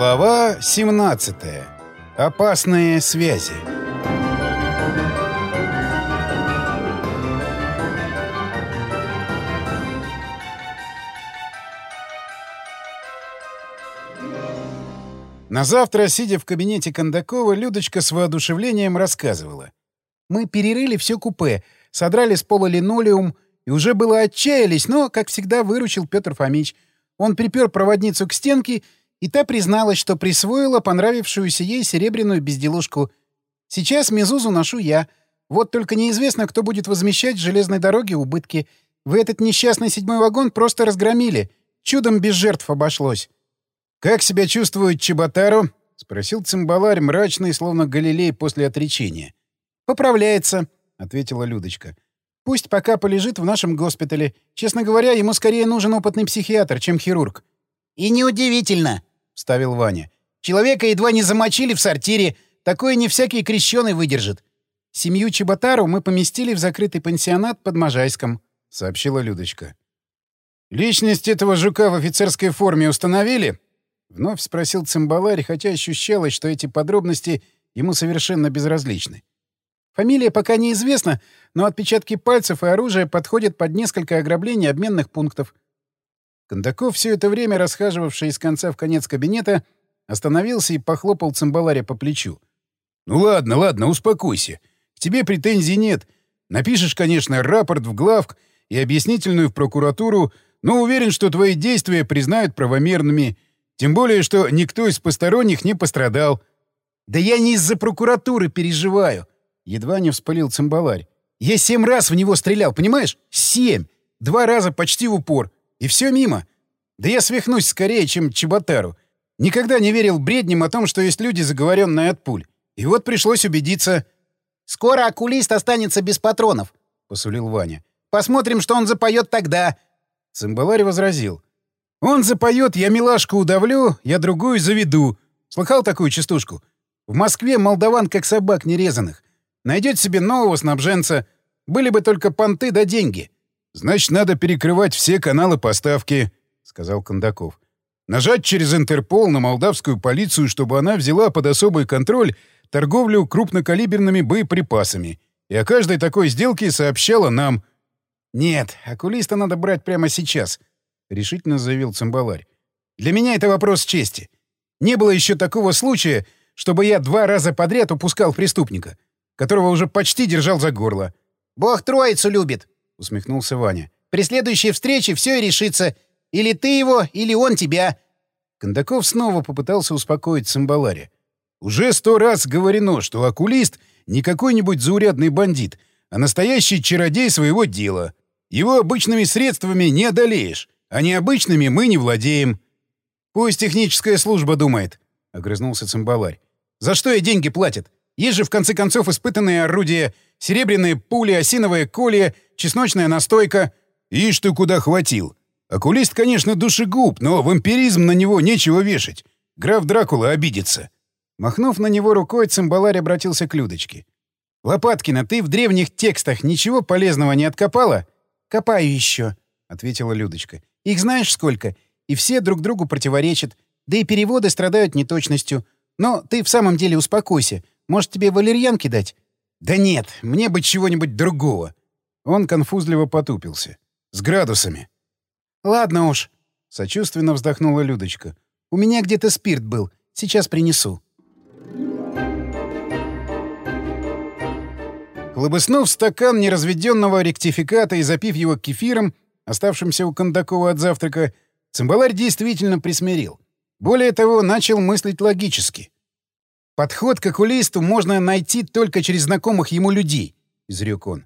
Глава 17. Опасные связи. На завтра, сидя в кабинете Кондакова, Людочка с воодушевлением рассказывала. «Мы перерыли все купе, содрали с пола линолеум и уже было отчаялись, но, как всегда, выручил Петр Фомич. Он припер проводницу к стенке, та призналась, что присвоила понравившуюся ей серебряную безделушку. Сейчас Мезузу ношу я. Вот только неизвестно, кто будет возмещать железной дороге убытки. Вы этот несчастный седьмой вагон просто разгромили. Чудом без жертв обошлось. «Как себя чувствует Чеботаро?» — спросил цимбаларь, мрачный, словно Галилей после отречения. «Поправляется», — ответила Людочка. «Пусть пока полежит в нашем госпитале. Честно говоря, ему скорее нужен опытный психиатр, чем хирург». «И неудивительно», — вставил Ваня. «Человека едва не замочили в сортире. Такое не всякий крещеный выдержит». «Семью Чеботару мы поместили в закрытый пансионат под Можайском», — сообщила Людочка. «Личность этого жука в офицерской форме установили?» Вновь спросил цимбаларь, хотя ощущалось, что эти подробности ему совершенно безразличны. Фамилия пока неизвестна, но отпечатки пальцев и оружия подходят под несколько ограблений обменных пунктов. Кондаков, все это время расхаживавший из конца в конец кабинета, остановился и похлопал цимбаларя по плечу. «Ну ладно, ладно, успокойся. К тебе претензий нет. Напишешь, конечно, рапорт в главк и объяснительную в прокуратуру, но уверен, что твои действия признают правомерными — тем более, что никто из посторонних не пострадал. «Да я не из-за прокуратуры переживаю!» Едва не вспылил цимбаларь. «Я семь раз в него стрелял, понимаешь? Семь! Два раза почти в упор. И все мимо. Да я свихнусь скорее, чем Чеботару. Никогда не верил бредням о том, что есть люди, заговоренные от пуль. И вот пришлось убедиться. «Скоро окулист останется без патронов», — посулил Ваня. «Посмотрим, что он запоет тогда». Цимбаларь возразил. Он запоет, я милашку удавлю, я другую заведу. Слыхал такую частушку? В Москве молдаван как собак нерезанных. Найдет себе нового снабженца. Были бы только понты да деньги. Значит, надо перекрывать все каналы поставки, — сказал Кондаков. Нажать через Интерпол на молдавскую полицию, чтобы она взяла под особый контроль торговлю крупнокалиберными боеприпасами. И о каждой такой сделке сообщала нам. Нет, окулиста надо брать прямо сейчас —— решительно заявил цимбаларь. «Для меня это вопрос чести. Не было еще такого случая, чтобы я два раза подряд упускал преступника, которого уже почти держал за горло». «Бог троицу любит», — усмехнулся Ваня. «При следующей встрече все и решится. Или ты его, или он тебя». Кондаков снова попытался успокоить цимбаларя. «Уже сто раз говорено, что окулист не какой-нибудь заурядный бандит, а настоящий чародей своего дела. Его обычными средствами не одолеешь. А необычными мы не владеем. Пусть техническая служба думает, — огрызнулся цимбаларь. За что ей деньги платят? Есть же, в конце концов, испытанные орудия, серебряные пули, осиновые колья, чесночная настойка. Ишь ты куда хватил. Окулист, конечно, душегуб, но вампиризм на него нечего вешать. Граф Дракула обидится. Махнув на него рукой, цимбаларь обратился к Людочке. «Лопаткина, ты в древних текстах ничего полезного не откопала?» «Копаю еще», — ответила Людочка. Их знаешь сколько? И все друг другу противоречат. Да и переводы страдают неточностью. Но ты в самом деле успокойся. Может, тебе валерьянки дать? Да нет, мне бы чего-нибудь другого. Он конфузливо потупился. С градусами. Ладно уж. Сочувственно вздохнула Людочка. У меня где-то спирт был. Сейчас принесу. Хлобыснув стакан неразведенного ректификата и запив его кефиром, оставшимся у Кондакова от завтрака, цимбаларь действительно присмирил. Более того, начал мыслить логически. «Подход к окулисту можно найти только через знакомых ему людей», — изрек он.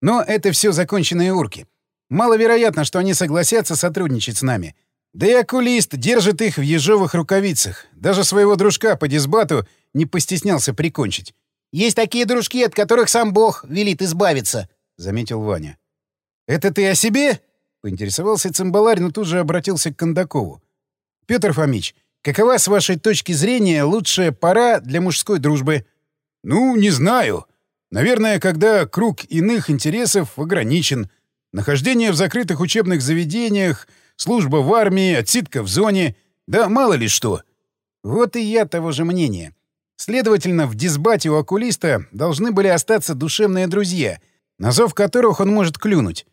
«Но это все законченные урки. Маловероятно, что они согласятся сотрудничать с нами. Да и окулист держит их в ежовых рукавицах. Даже своего дружка по дисбату не постеснялся прикончить. «Есть такие дружки, от которых сам Бог велит избавиться», — заметил Ваня. «Это ты о себе?» Поинтересовался цимбаларь, но тут же обратился к Кондакову. «Петр Фомич, какова, с вашей точки зрения, лучшая пора для мужской дружбы?» «Ну, не знаю. Наверное, когда круг иных интересов ограничен. Нахождение в закрытых учебных заведениях, служба в армии, отсидка в зоне. Да мало ли что. Вот и я того же мнения. Следовательно, в дисбате у окулиста должны были остаться душевные друзья, на зов которых он может клюнуть.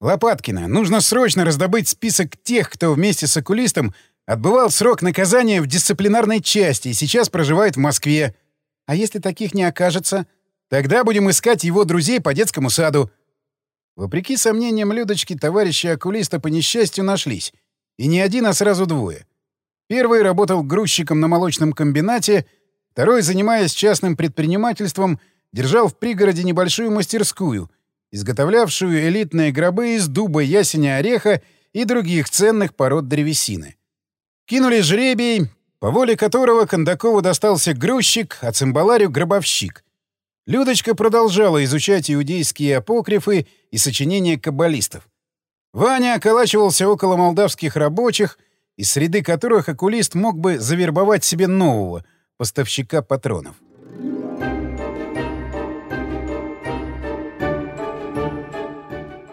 Лопаткина, нужно срочно раздобыть список тех, кто вместе с окулистом отбывал срок наказания в дисциплинарной части и сейчас проживает в Москве. А если таких не окажется? Тогда будем искать его друзей по детскому саду. Вопреки сомнениям Людочки, товарищи окулиста по несчастью нашлись. И не один, а сразу двое. Первый работал грузчиком на молочном комбинате, второй, занимаясь частным предпринимательством, держал в пригороде небольшую мастерскую, изготовлявшую элитные гробы из дуба, ясеня, ореха и других ценных пород древесины. Кинули жребий, по воле которого Кондакову достался грузчик, а цимбаларю — гробовщик — Людочка продолжала изучать иудейские апокрифы и сочинения каббалистов. Ваня околачивался около молдавских рабочих, из среды которых окулист мог бы завербовать себе нового поставщика патронов.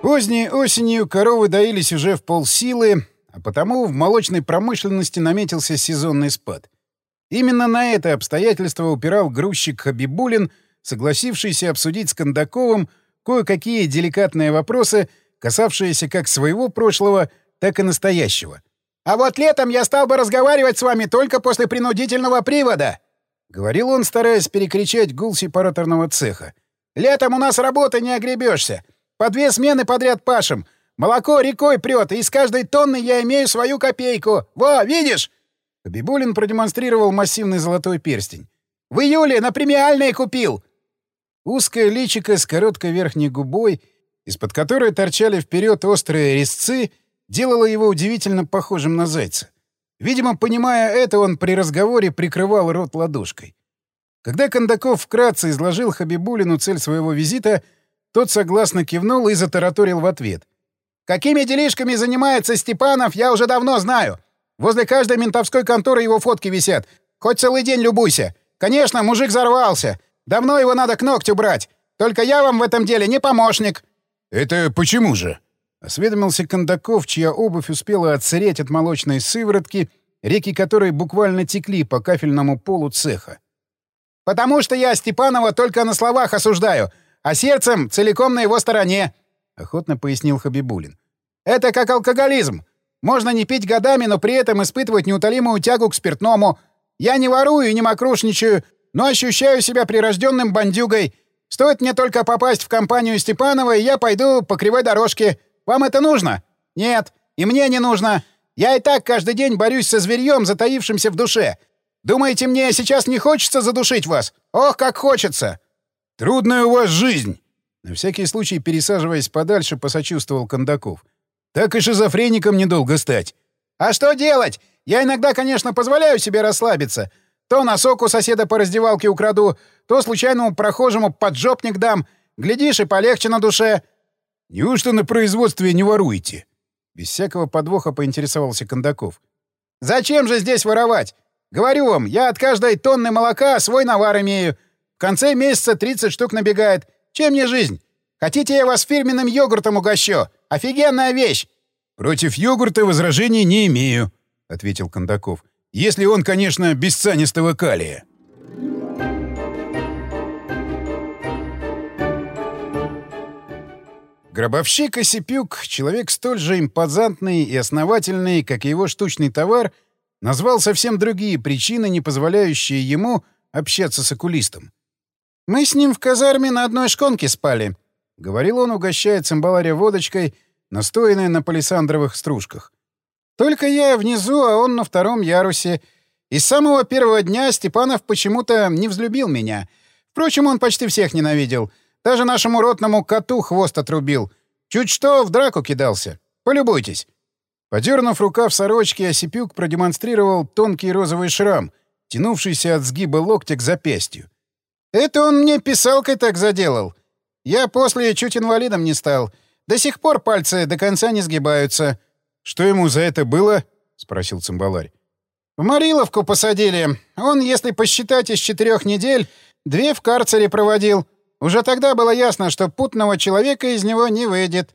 Поздней осенью коровы доились уже в полсилы, а потому в молочной промышленности наметился сезонный спад. Именно на это обстоятельство упирал грузчик Хабибулин — согласившийся обсудить с Кондаковым кое-какие деликатные вопросы, касавшиеся как своего прошлого, так и настоящего. «А вот летом я стал бы разговаривать с вами только после принудительного привода!» — говорил он, стараясь перекричать гул сепараторного цеха. «Летом у нас работы не огребешься. По две смены подряд пашем. Молоко рекой прет, и из каждой тонны я имею свою копейку. Во, видишь?» Бибулин продемонстрировал массивный золотой перстень. «В июле на премиальные купил. Узкое личико с короткой верхней губой, из-под которой торчали вперед острые резцы, делало его удивительно похожим на зайца. Видимо, понимая это, он при разговоре прикрывал рот ладошкой. Когда Кондаков вкратце изложил Хабибулину цель своего визита, тот согласно кивнул и затараторил в ответ. «Какими делишками занимается Степанов, я уже давно знаю. Возле каждой ментовской конторы его фотки висят. Хоть целый день любуйся. Конечно, мужик взорвался. Давно его надо к ногтю брать. Только я вам в этом деле не помощник». «Это почему же?» — осведомился Кондаков, чья обувь успела отсыреть от молочной сыворотки, реки которой буквально текли по кафельному полу цеха. «Потому что я Степанова только на словах осуждаю, а сердцем целиком на его стороне», — охотно пояснил Хабибулин. «Это как алкоголизм. Можно не пить годами, но при этом испытывать неутолимую тягу к спиртному. Я не ворую и не мокрушничаю, но ощущаю себя прирожденным бандюгой. Стоит мне только попасть в компанию Степанова, и я пойду по кривой дорожке. Вам это нужно? Нет. И мне не нужно. Я и так каждый день борюсь со зверьем, затаившимся в душе. Думаете, мне сейчас не хочется задушить вас? Ох, как хочется!» «Трудная у вас жизнь!» На всякий случай, пересаживаясь подальше, посочувствовал Кондаков. «Так и шизофреником недолго стать». «А что делать? Я иногда, конечно, позволяю себе расслабиться, то носок у соседа по раздевалке украду, то случайному прохожему поджопник дам. Глядишь, и полегче на душе. — Неужто на производстве не воруете? Без всякого подвоха поинтересовался Кондаков. — Зачем же здесь воровать? Говорю вам, я от каждой тонны молока свой навар имею. В конце месяца 30 штук набегает. Чем мне жизнь? Хотите, я вас фирменным йогуртом угощу? Офигенная вещь! — Против йогурта возражений не имею, — ответил Кондаков. — если он, конечно, без цианистого калия. Гробовщик Осипюк, человек столь же импозантный и основательный, как и его штучный товар, назвал совсем другие причины, не позволяющие ему общаться с окулистом. «Мы с ним в казарме на одной шконке спали», — говорил он, угощая цимбаларя водочкой, настоянной на палисандровых стружках. Только я внизу, а он на втором ярусе. И с самого первого дня Степанов почему-то не взлюбил меня. Впрочем, он почти всех ненавидел. Даже нашему ротному коту хвост отрубил. Чуть что, в драку кидался. Полюбуйтесь. Подернув рукав сорочки, Осипюк продемонстрировал тонкий розовый шрам, тянувшийся от сгиба локтя к запястью. «Это он мне писалкой так заделал. Я после чуть инвалидом не стал. До сих пор пальцы до конца не сгибаются». «Что ему за это было?» — спросил цимбаларь. «В Мариловку посадили. Он, если посчитать из четырех недель, две в карцере проводил. Уже тогда было ясно, что путного человека из него не выйдет.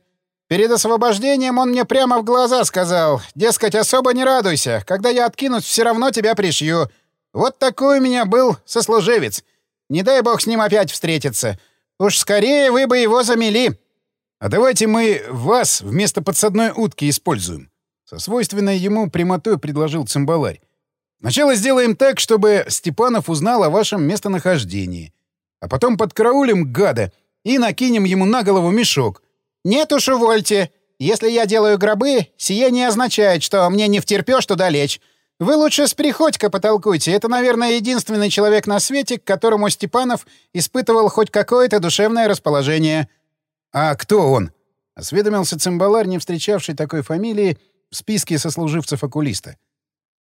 Перед освобождением он мне прямо в глаза сказал, дескать, особо не радуйся, когда я откинусь, все равно тебя пришью. Вот такой у меня был сослуживец. Не дай бог с ним опять встретиться. Уж скорее вы бы его замели. А давайте мы вас вместо подсадной утки используем. Со свойственной ему прямотой предложил цимбаларь. Сначала сделаем так, чтобы Степанов узнал о вашем местонахождении. А потом подкараулим гада и накинем ему на голову мешок. Нет уж, увольте. Если я делаю гробы, сие не означает, что мне не втерпёшь туда лечь. Вы лучше с Приходько потолкуйте. Это, наверное, единственный человек на свете, к которому Степанов испытывал хоть какое-то душевное расположение. «А кто он?» — осведомился цимбаларь, не встречавший такой фамилии в списке сослуживцев окулиста.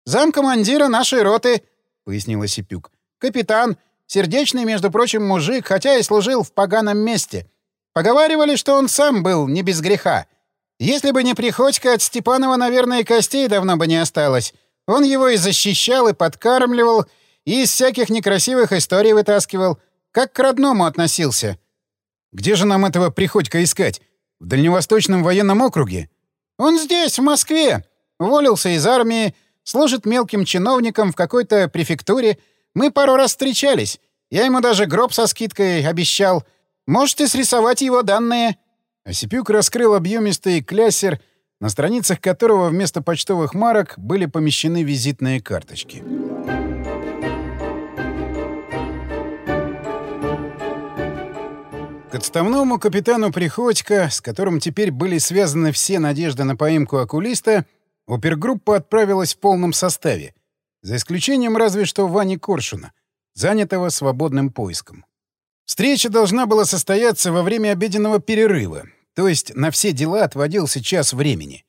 «Замкомандира нашей роты», — пояснила Сипюк. «Капитан, сердечный, между прочим, мужик, хотя и служил в поганом месте. Поговаривали, что он сам был не без греха. Если бы не Приходько, от Степанова, наверное, костей давно бы не осталось. Он его и защищал, и подкармливал, и из всяких некрасивых историй вытаскивал. Как к родному относился. Где же нам этого Приходько искать? В Дальневосточном военном округе? Он здесь, в Москве. Уволился из армии, служит мелким чиновником в какой-то префектуре. Мы пару раз встречались. Я ему даже гроб со скидкой обещал. Можете срисовать его данные. Осипюк раскрыл объемистый кляссер, на страницах которого вместо почтовых марок были помещены визитные карточки. К отставному капитану Приходько, с которым теперь были связаны все надежды на поимку окулиста, опергруппа отправилась в полном составе, за исключением разве что Вани Коршуна, занятого свободным поиском. Встреча должна была состояться во время обеденного перерыва, то есть на все дела отводился час времени.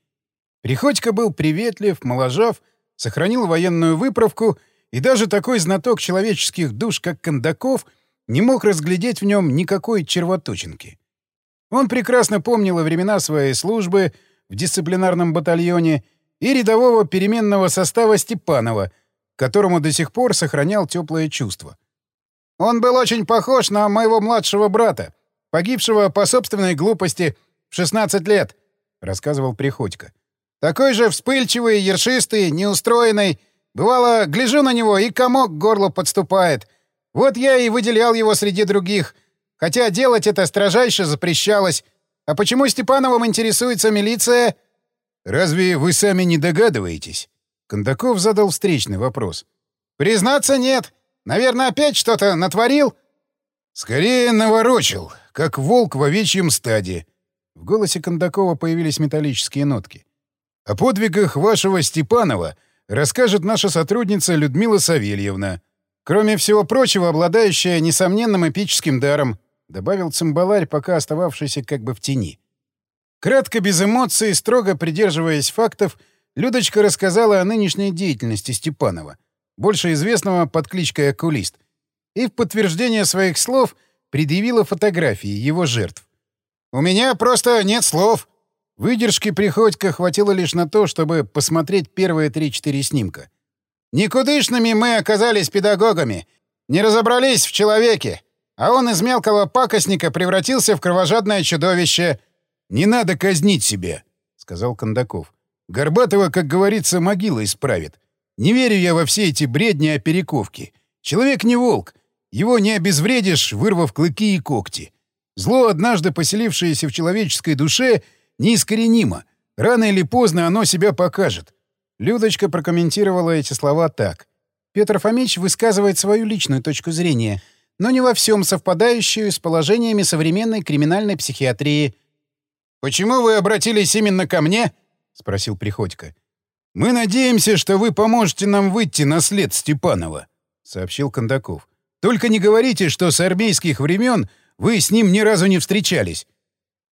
Приходько был приветлив, моложав, сохранил военную выправку, и даже такой знаток человеческих душ, как Кондаков, не мог разглядеть в нем никакой червоточинки. Он прекрасно помнил и времена своей службы в дисциплинарном батальоне и рядового переменного состава Степанова, которому до сих пор сохранял теплое чувство. Он был очень похож на моего младшего брата, погибшего по собственной глупости в 16 лет, — рассказывал Приходько. Такой же вспыльчивый, ершистый, неустроенный. Бывало, гляжу на него, и комок к горлу подступает. Вот я и выделял его среди других. Хотя делать это строжайше запрещалось. А почему Степановым интересуется милиция? «Разве вы сами не догадываетесь?» Кондаков задал встречный вопрос. «Признаться, нет. Наверное, опять что-то натворил?» «Скорее наворочил, как волк в овечьем стаде». В голосе Кондакова появились металлические нотки. «О подвигах вашего Степанова расскажет наша сотрудница Людмила Савельевна. Кроме всего прочего, обладающая несомненным эпическим даром», — добавил цимбаларь, пока остававшийся как бы в тени. Кратко, без эмоций, строго придерживаясь фактов, Людочка рассказала о нынешней деятельности Степанова, больше известного под кличкой «Окулист», и в подтверждение своих слов предъявила фотографии его жертв. «У меня просто нет слов». Выдержки Приходько хватило лишь на то, чтобы посмотреть первые три-четыре снимка. «Никудышными мы оказались педагогами, не разобрались в человеке, а он из мелкого пакостника превратился в кровожадное чудовище — «Не надо казнить себя», — сказал Кондаков. «Горбатого, как говорится, могила исправит. Не верю я во все эти бредни о перековке. Человек не волк. Его не обезвредишь, вырвав клыки и когти. Зло, однажды поселившееся в человеческой душе, неискоренимо. Рано или поздно оно себя покажет». Людочка прокомментировала эти слова так. Петр Фомич высказывает свою личную точку зрения, но не во всем совпадающую с положениями современной криминальной психиатрии — «Почему вы обратились именно ко мне?» — спросил Приходько. «Мы надеемся, что вы поможете нам выйти на след Степанова», — сообщил Кондаков. «Только не говорите, что с армейских времен вы с ним ни разу не встречались».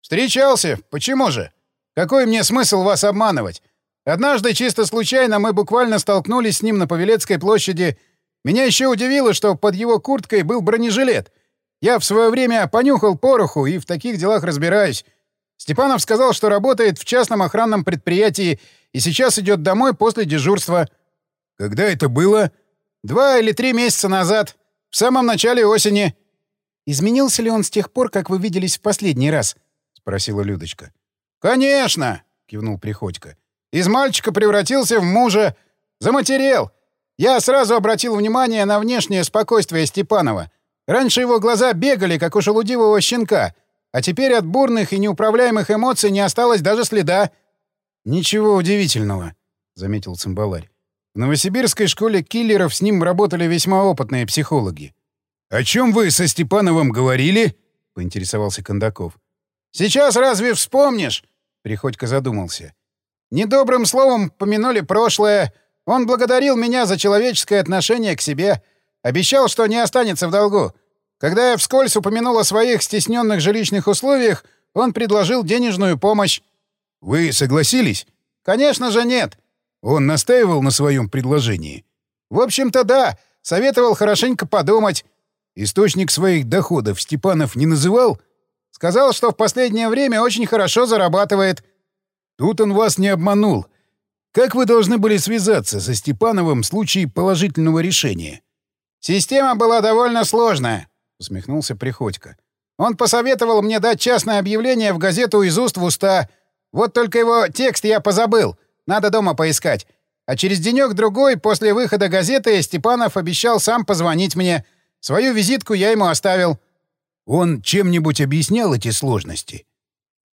«Встречался? Почему же? Какой мне смысл вас обманывать? Однажды, чисто случайно, мы буквально столкнулись с ним на Павелецкой площади. Меня еще удивило, что под его курткой был бронежилет. Я в свое время понюхал пороху и в таких делах разбираюсь. Степанов сказал, что работает в частном охранном предприятии и сейчас идет домой после дежурства. Когда это было? Два или три месяца назад. В самом начале осени. Изменился ли он с тех пор, как вы виделись в последний раз? спросила Людочка. Конечно, кивнул Приходько. Из мальчика превратился в мужа. Заматерел. Я сразу обратил внимание на внешнее спокойствие Степанова. Раньше его глаза бегали, как у шелудивого щенка, а теперь от бурных и неуправляемых эмоций не осталось даже следа. «Ничего удивительного», — заметил Цимбаларь. «В новосибирской школе киллеров с ним работали весьма опытные психологи». «О чем вы со Степановым говорили?» — поинтересовался Кондаков. «Сейчас разве вспомнишь?» — Приходько задумался. «Недобрым словом помянули прошлое. Он благодарил меня за человеческое отношение к себе. Обещал, что не останется в долгу. Когда я вскользь упомянул о своих стесненных жилищных условиях, он предложил денежную помощь. «Вы согласились?» «Конечно же нет». Он настаивал на своем предложении? «В общем-то, да. Советовал хорошенько подумать». «Источник своих доходов Степанов не называл?» «Сказал, что в последнее время очень хорошо зарабатывает». «Тут он вас не обманул. Как вы должны были связаться со Степановым в случае положительного решения?» «Система была довольно сложная», — усмехнулся Приходько. «Он посоветовал мне дать частное объявление в газету из уст в уста. Вот только его текст я позабыл. Надо дома поискать. А через денек-другой после выхода газеты Степанов обещал сам позвонить мне. Свою визитку я ему оставил». «Он чем-нибудь объяснял эти сложности?»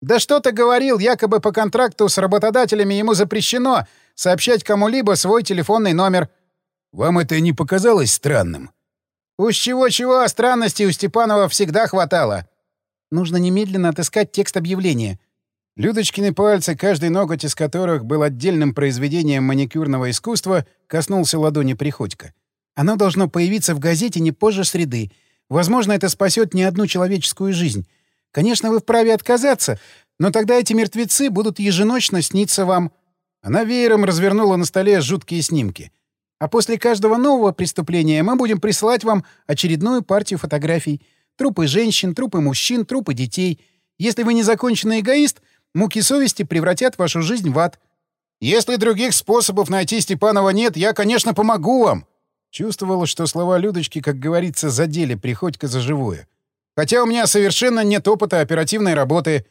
«Да что-то говорил, якобы по контракту с работодателями ему запрещено сообщать кому-либо свой телефонный номер». «Вам это не показалось странным?» «Уж чего-чего, а странностей у Степанова всегда хватало». «Нужно немедленно отыскать текст объявления». Людочкины пальцы, каждый ноготь из которых был отдельным произведением маникюрного искусства, коснулся ладони Приходько. «Оно должно появиться в газете не позже среды. Возможно, это спасет не одну человеческую жизнь. Конечно, вы вправе отказаться, но тогда эти мертвецы будут еженочно сниться вам». Она веером развернула на столе жуткие снимки. «А после каждого нового преступления мы будем присылать вам очередную партию фотографий. Трупы женщин, трупы мужчин, трупы детей. Если вы незаконченный эгоист, муки совести превратят вашу жизнь в ад. Если других способов найти Степанова нет, я, конечно, помогу вам». Чувствовала, что слова Людочки, как говорится, задели Приходько за живое. Хотя у меня совершенно нет опыта оперативной работы.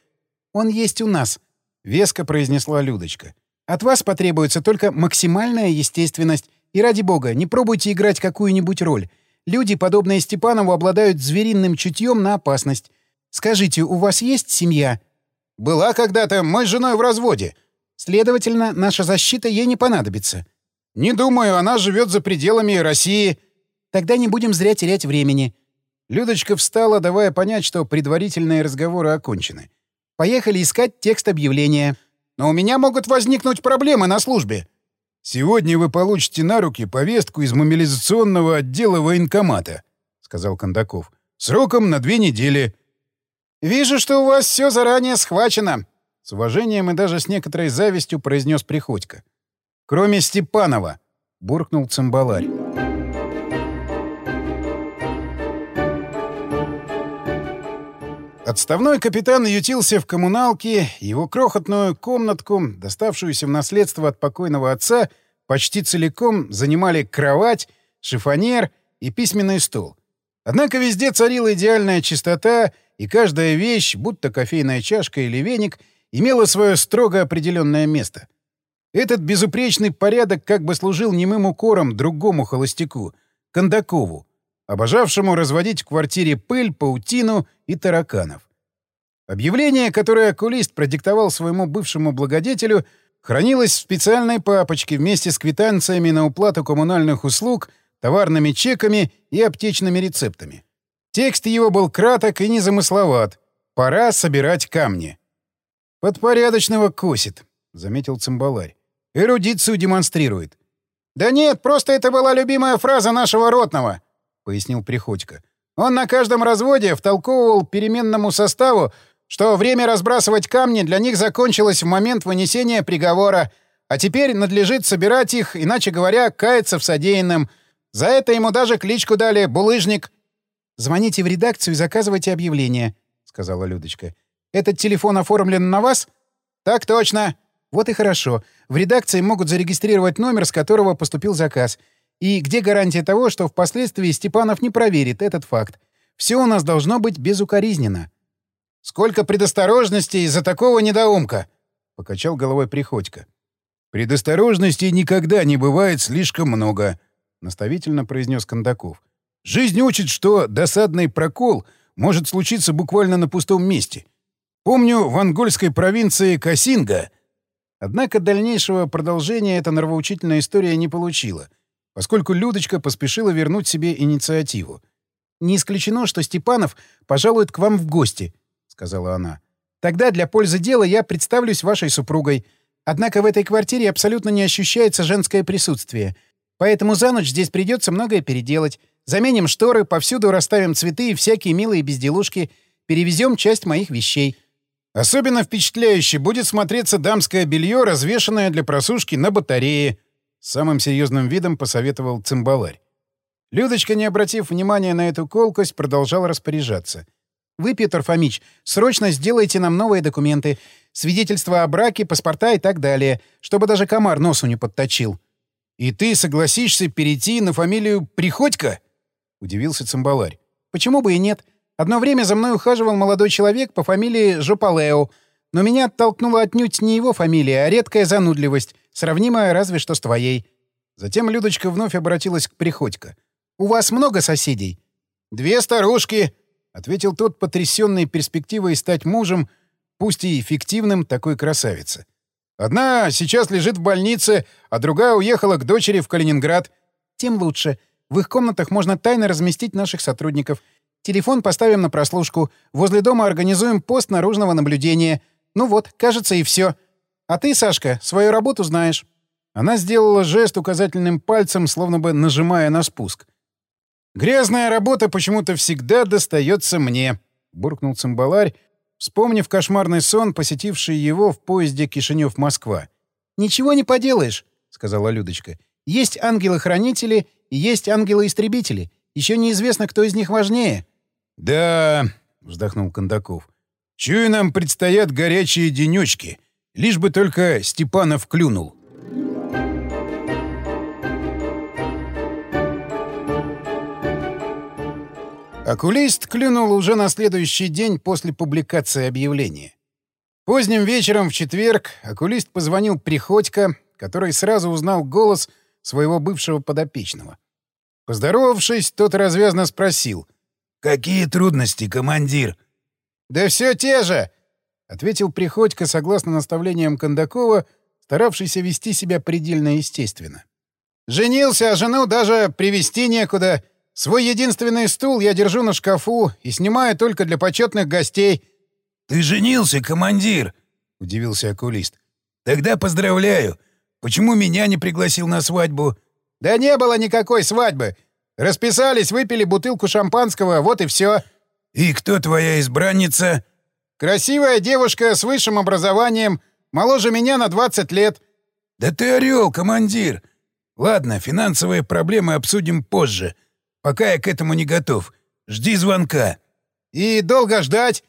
Он есть у нас, — веско произнесла Людочка. От вас потребуется только максимальная естественность. И ради бога, не пробуйте играть какую-нибудь роль. Люди, подобные Степанову, обладают звериным чутьем на опасность. Скажите, у вас есть семья? Была когда-то, мы с женой в разводе. Следовательно, наша защита ей не понадобится. Не думаю, она живет за пределами России. Тогда не будем зря терять времени. Людочка встала, давая понять, что предварительные разговоры окончены. «Поехали искать текст объявления. Но у меня могут возникнуть проблемы на службе». «Сегодня вы получите на руки повестку из мобилизационного отдела военкомата», — сказал Кондаков. «Сроком на две недели». «Вижу, что у вас все заранее схвачено», — с уважением и даже с некоторой завистью произнес Приходько. «Кроме Степанова», — буркнул Цимбаларь. Отставной капитан ютился в коммуналке, его крохотную комнатку, доставшуюся в наследство от покойного отца, почти целиком занимали кровать, шифонер и письменный стол. Однако везде царила идеальная чистота, и каждая вещь, будто кофейная чашка или веник, имела свое строго определенное место. Этот безупречный порядок как бы служил немым укором другому холостяку — Кондакову, обожавшему разводить в квартире пыль, паутину и тараканов. Объявление, которое окулист продиктовал своему бывшему благодетелю, хранилось в специальной папочке вместе с квитанциями на уплату коммунальных услуг, товарными чеками и аптечными рецептами. Текст его был краток и незамысловат. «Пора собирать камни». «Подпорядочного косит», — заметил цимбаларь. «Эрудицию демонстрирует». «Да нет, просто это была любимая фраза нашего ротного», пояснил Приходько. Он на каждом разводе втолковывал переменному составу, что время разбрасывать камни для них закончилось в момент вынесения приговора, а теперь надлежит собирать их, иначе говоря, каяться в содеянном. За это ему даже кличку дали «Булыжник». «Звоните в редакцию и заказывайте объявление», — сказала Людочка. «Этот телефон оформлен на вас?» «Так точно». «Вот и хорошо. В редакции могут зарегистрировать номер, с которого поступил заказ. И где гарантия того, что впоследствии Степанов не проверит этот факт? Все у нас должно быть безукоризненно. «Сколько предосторожностей из-за такого недоумка!» — покачал головой Приходько. «Предосторожностей никогда не бывает слишком много», — наставительно произнес Кондаков. «Жизнь учит, что досадный прокол может случиться буквально на пустом месте. Помню, в ангольской провинции Касинга...» Однако дальнейшего продолжения эта нравоучительная история не получила, поскольку Людочка поспешила вернуть себе инициативу. «Не исключено, что Степанов пожалует к вам в гости», — сказала она. «Тогда для пользы дела я представлюсь вашей супругой. Однако в этой квартире абсолютно не ощущается женское присутствие. Поэтому за ночь здесь придется многое переделать. Заменим шторы, повсюду расставим цветы и всякие милые безделушки. Перевезем часть моих вещей». Особенно впечатляюще будет смотреться дамское белье, развешанное для просушки на батарее. Самым серьезным видом посоветовал цимбаларь. Людочка, не обратив внимания на эту колкость, продолжал распоряжаться. «Вы, Петр Фомич, срочно сделайте нам новые документы. Свидетельства о браке, паспорта и так далее, чтобы даже комар носу не подточил». «И ты согласишься перейти на фамилию Приходько?» — удивился цимбаларь. «Почему бы и нет? Одно время за мной ухаживал молодой человек по фамилии Жопалео, но меня оттолкнула отнюдь не его фамилия, а редкая занудливость, сравнимая разве что с твоей». Затем Людочка вновь обратилась к Приходько. «У вас много соседей?» «Две старушки», — ответил тот, потрясенный перспективой стать мужем, пусть и фиктивным, такой красавицы. «Одна сейчас лежит в больнице, а другая уехала к дочери в Калининград». «Тем лучше. В их комнатах можно тайно разместить наших сотрудников. Телефон поставим на прослушку. Возле дома организуем пост наружного наблюдения. Ну вот, кажется, и все. А ты, Сашка, свою работу знаешь». Она сделала жест указательным пальцем, словно бы нажимая на спуск. «Грязная работа почему-то всегда достается мне», — буркнул цимбаларь, вспомнив кошмарный сон, посетивший его в поезде Кишинев-Москва. «Ничего не поделаешь», — сказала Людочка. «Есть ангелы-хранители и есть ангелы-истребители. Еще неизвестно, кто из них важнее». «Да», — вздохнул Кондаков, — «чую, нам предстоят горячие денечки, лишь бы только Степанов клюнул». Окулист клюнул уже на следующий день после публикации объявления. Поздним вечером в четверг окулист позвонил Приходько, который сразу узнал голос своего бывшего подопечного. Поздоровавшись, тот развязно спросил — «Какие трудности, командир?» «Да все те же!» — ответил Приходько согласно наставлениям Кондакова, старавшийся вести себя предельно естественно. «Женился, а жену даже привести некуда. Свой единственный стул я держу на шкафу и снимаю только для почетных гостей». «Ты женился, командир?» — удивился окулист. «Тогда поздравляю. Почему меня не пригласил на свадьбу?» «Да не было никакой свадьбы. Расписались, выпили бутылку шампанского, вот и все. И кто твоя избранница? Красивая девушка с высшим образованием, моложе меня на 20 лет. Да ты орел, командир. Ладно, финансовые проблемы обсудим позже. Пока я к этому не готов. Жди звонка. И долго ждать?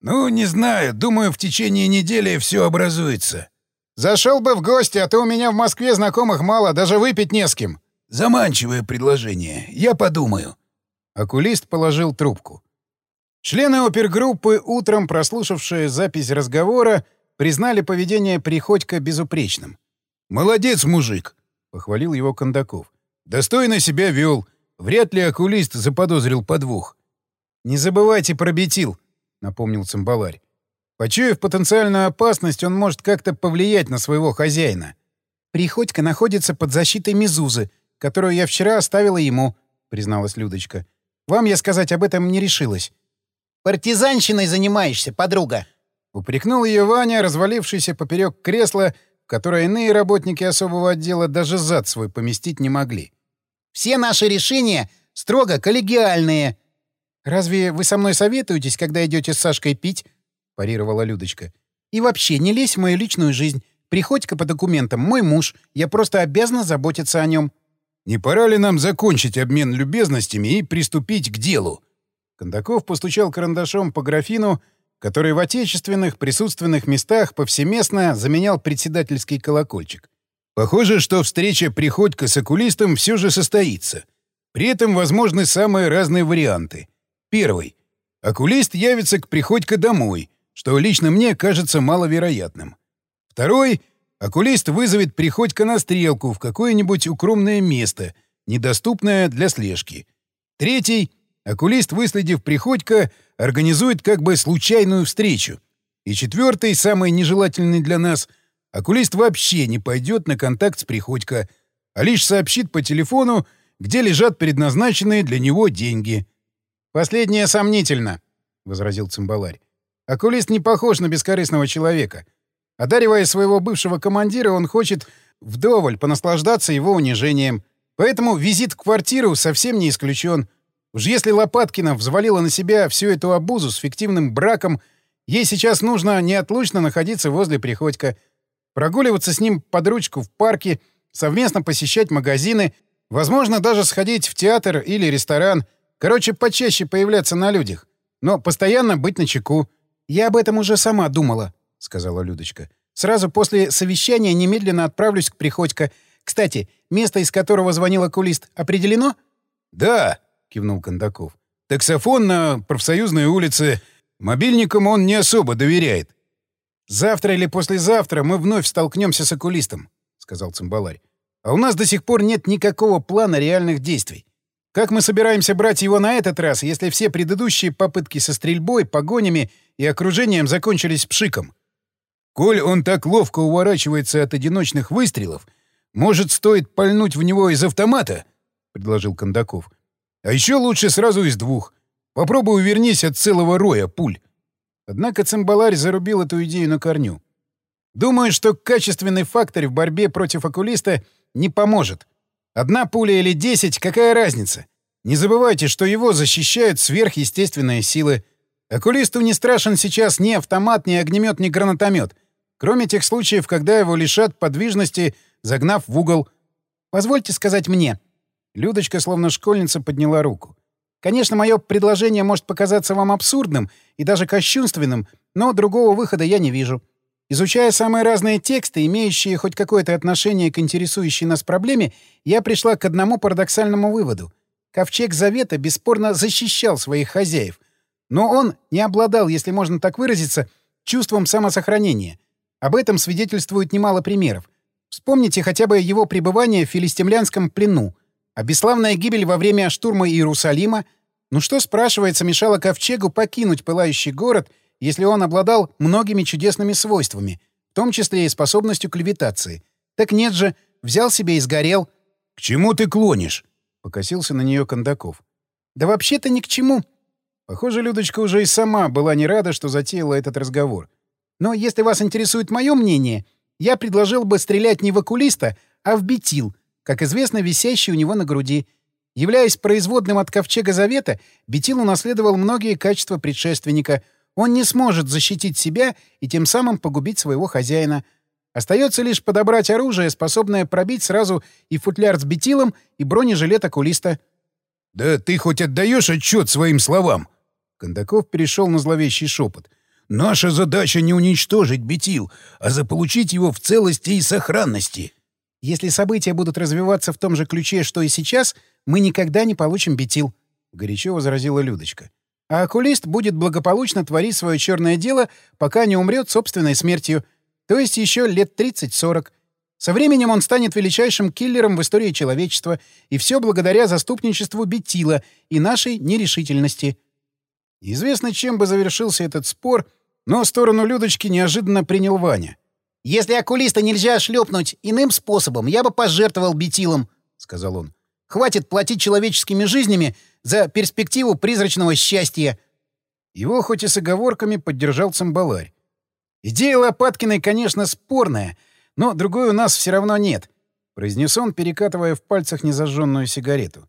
Ну, не знаю. Думаю, в течение недели все образуется. Зашел бы в гости, а то у меня в Москве знакомых мало, даже выпить не с кем. Заманчивое предложение. Я подумаю. Окулист положил трубку. Члены опергруппы, утром прослушавшие запись разговора, признали поведение Приходько безупречным. «Молодец, мужик!» — похвалил его Кондаков. «Достойно себя вел. Вряд ли окулист заподозрил подвох». «Не забывайте про бетил», — напомнил цимбаларь. «Почуяв потенциальную опасность, он может как-то повлиять на своего хозяина». «Приходько находится под защитой Мизузы», которую я вчера оставила ему», — призналась Людочка. «Вам я сказать об этом не решилась». «Партизанщиной занимаешься, подруга!» — упрекнул ее Ваня, развалившийся поперек кресла, в которое иные работники особого отдела даже зад свой поместить не могли. «Все наши решения строго коллегиальные». «Разве вы со мной советуетесь, когда идете с Сашкой пить?» — парировала Людочка. «И вообще, не лезь в мою личную жизнь. Приходь-ка по документам. Мой муж. Я просто обязана заботиться о нем». Не пора ли нам закончить обмен любезностями и приступить к делу? Кондаков постучал карандашом по графину, который в отечественных присутственных местах повсеместно заменял председательский колокольчик. Похоже, что встреча Приходько с окулистом все же состоится. При этом возможны самые разные варианты. Первый. Окулист явится к Приходько домой, что лично мне кажется маловероятным. Второй Окулист вызовет Приходько на стрелку в какое-нибудь укромное место, недоступная для слежки. Третий — окулист, выследив Приходько, организует как бы случайную встречу. И четвертый, самый нежелательный для нас, окулист вообще не пойдет на контакт с Приходько, а лишь сообщит по телефону, где лежат предназначенные для него деньги. «Последнее сомнительно», — возразил цимбаларь. «Окулист не похож на бескорыстного человека. Одаривая своего бывшего командира, он хочет вдоволь понаслаждаться его унижением. Поэтому визит в квартиру совсем не исключен. Уж если Лопаткина взвалила на себя всю эту обузу с фиктивным браком, ей сейчас нужно неотлучно находиться возле Приходька, прогуливаться с ним под ручку в парке, совместно посещать магазины, возможно, даже сходить в театр или ресторан. Короче, почаще появляться на людях. Но постоянно быть на чеку. «Я об этом уже сама думала», — сказала Людочка. «Сразу после совещания немедленно отправлюсь к Приходько. Кстати, место, из которого звонил окулист, определено?» «Да», — кивнул Кондаков. «Таксофон на профсоюзной улице. Мобильникам он не особо доверяет». «Завтра или послезавтра мы вновь столкнемся с окулистом», — сказал цимбаларь. «А у нас до сих пор нет никакого плана реальных действий. Как мы собираемся брать его на этот раз, если все предыдущие попытки со стрельбой, погонями и окружением закончились пшиком?» «Коль он так ловко уворачивается от одиночных выстрелов, может, стоит пальнуть в него из автомата?» — предложил Кондаков. «А еще лучше сразу из двух. Попробуй увернись от целого роя пуль». Однако цимбаларь зарубил эту идею на корню. Думаю, что качественный фактор в борьбе против окулиста не поможет. Одна пуля или десять — какая разница? Не забывайте, что его защищают сверхъестественные силы. Окулисту не страшен сейчас ни автомат, ни огнемет, ни гранатомет. Кроме тех случаев, когда его лишат подвижности, загнав в угол. Позвольте сказать мне. Людочка, словно школьница, подняла руку. Конечно, мое предложение может показаться вам абсурдным и даже кощунственным, но другого выхода я не вижу. Изучая самые разные тексты, имеющие хоть какое-то отношение к интересующей нас проблеме, я пришла к одному парадоксальному выводу. Ковчег Завета бесспорно защищал своих хозяев. Но он не обладал, если можно так выразиться, чувством самосохранения. Об этом свидетельствует немало примеров. Вспомните хотя бы его пребывание в филистимлянском плену. А бесславная гибель во время штурма Иерусалима? Ну что, спрашивается, мешало Ковчегу покинуть пылающий город, если он обладал многими чудесными свойствами, в том числе и способностью к левитации? Так нет же, взял себе и сгорел. — К чему ты клонишь? — покосился на нее Кондаков. — Да вообще-то ни к чему. Похоже, Людочка уже и сама была не рада, что затеяла этот разговор. Но если вас интересует мое мнение, я предложил бы стрелять не в окулиста, а в бетил — как известно, висящий у него на груди. Являясь производным от Ковчега Завета, Бетил унаследовал многие качества предшественника. Он не сможет защитить себя и тем самым погубить своего хозяина. Остается лишь подобрать оружие, способное пробить сразу и футляр с бетилом, и бронежилет окулиста. — Да ты хоть отдаешь отчет своим словам? Кондаков перешел на зловещий шепот. — Наша задача не уничтожить бетил, а заполучить его в целости и сохранности. — если события будут развиваться в том же ключе, что и сейчас, мы никогда не получим бетил», — горячо возразила Людочка. «А окулист будет благополучно творить свое черное дело, пока не умрет собственной смертью, то есть еще лет 30-40. Со временем он станет величайшим киллером в истории человечества, и все благодаря заступничеству Бетила и нашей нерешительности». Известно, чем бы завершился этот спор, но сторону Людочки неожиданно принял Ваня. «Если окулиста нельзя шлепнуть иным способом, я бы пожертвовал бетилом», — сказал он. «Хватит платить человеческими жизнями за перспективу призрачного счастья». Его хоть и с оговорками поддержал цимбаларь. «Идея Лопаткиной, конечно, спорная, но другой у нас все равно нет», — произнес он, перекатывая в пальцах незажженную сигарету.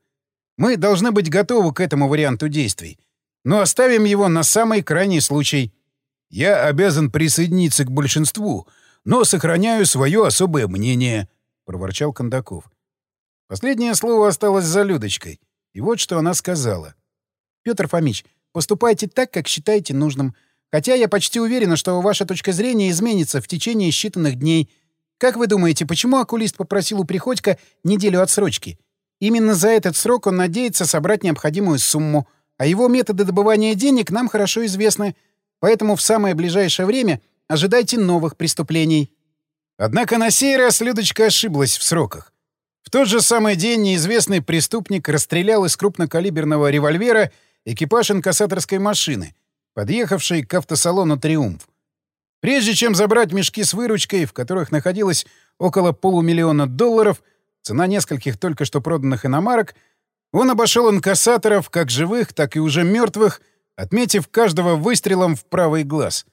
«Мы должны быть готовы к этому варианту действий, но оставим его на самый крайний случай». «Я обязан присоединиться к большинству», но сохраняю свое особое мнение», — проворчал Кондаков. Последнее слово осталось за Людочкой. И вот что она сказала. «Петр Фомич, поступайте так, как считаете нужным. Хотя я почти уверена, что ваша точка зрения изменится в течение считанных дней. Как вы думаете, почему окулист попросил у Приходько неделю отсрочки? Именно за этот срок он надеется собрать необходимую сумму, а его методы добывания денег нам хорошо известны. Поэтому в самое ближайшее время Ожидайте новых преступлений. Однако на сей раз Людочка ошиблась в сроках. В тот же самый день неизвестный преступник расстрелял из крупнокалиберного револьвера экипаж инкассаторской машины, подъехавшей к автосалону «Триумф». Прежде чем забрать мешки с выручкой, в которых находилось около полумиллиона долларов, цена нескольких только что проданных иномарок, он обошел инкассаторов, как живых, так и уже мертвых, отметив каждого выстрелом в правый глаз.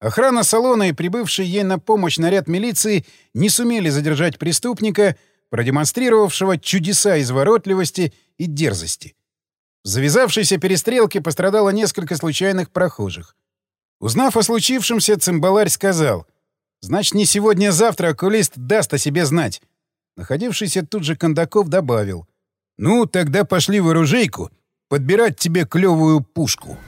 Охрана салона и прибывший ей на помощь наряд милиции не сумели задержать преступника, продемонстрировавшего чудеса изворотливости и дерзости. В завязавшейся перестрелке пострадало несколько случайных прохожих. Узнав о случившемся, цимбаларь сказал, «Значит, не сегодня, а завтра окулист даст о себе знать». Находившийся тут же Кондаков добавил, «Ну, тогда пошли в оружейку подбирать тебе клевую пушку».